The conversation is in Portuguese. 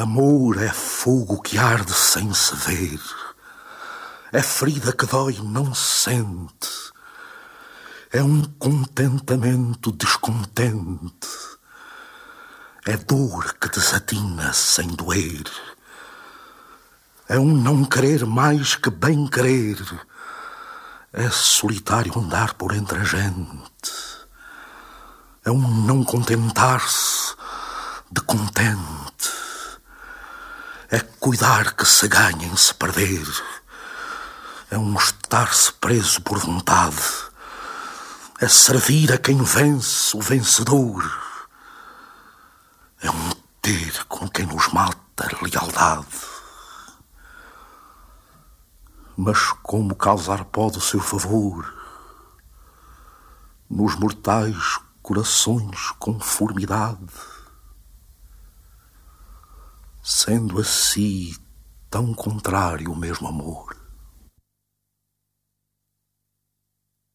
Amor é fogo que arde sem se ver, é ferida que dói não sente, é um contentamento descontente, é dor que desatina sem doer, é um não querer mais que bem querer, é solitário andar por entre a gente, é um não contentar-se de contente, cuidar que se ganha em se perder, é um estar-se preso por vontade, é servir a quem vence o vencedor, é um ter com quem nos mata lealdade. Mas como causar pode o seu favor nos mortais corações conformidade? Sendo assim tão contrário o mesmo amor.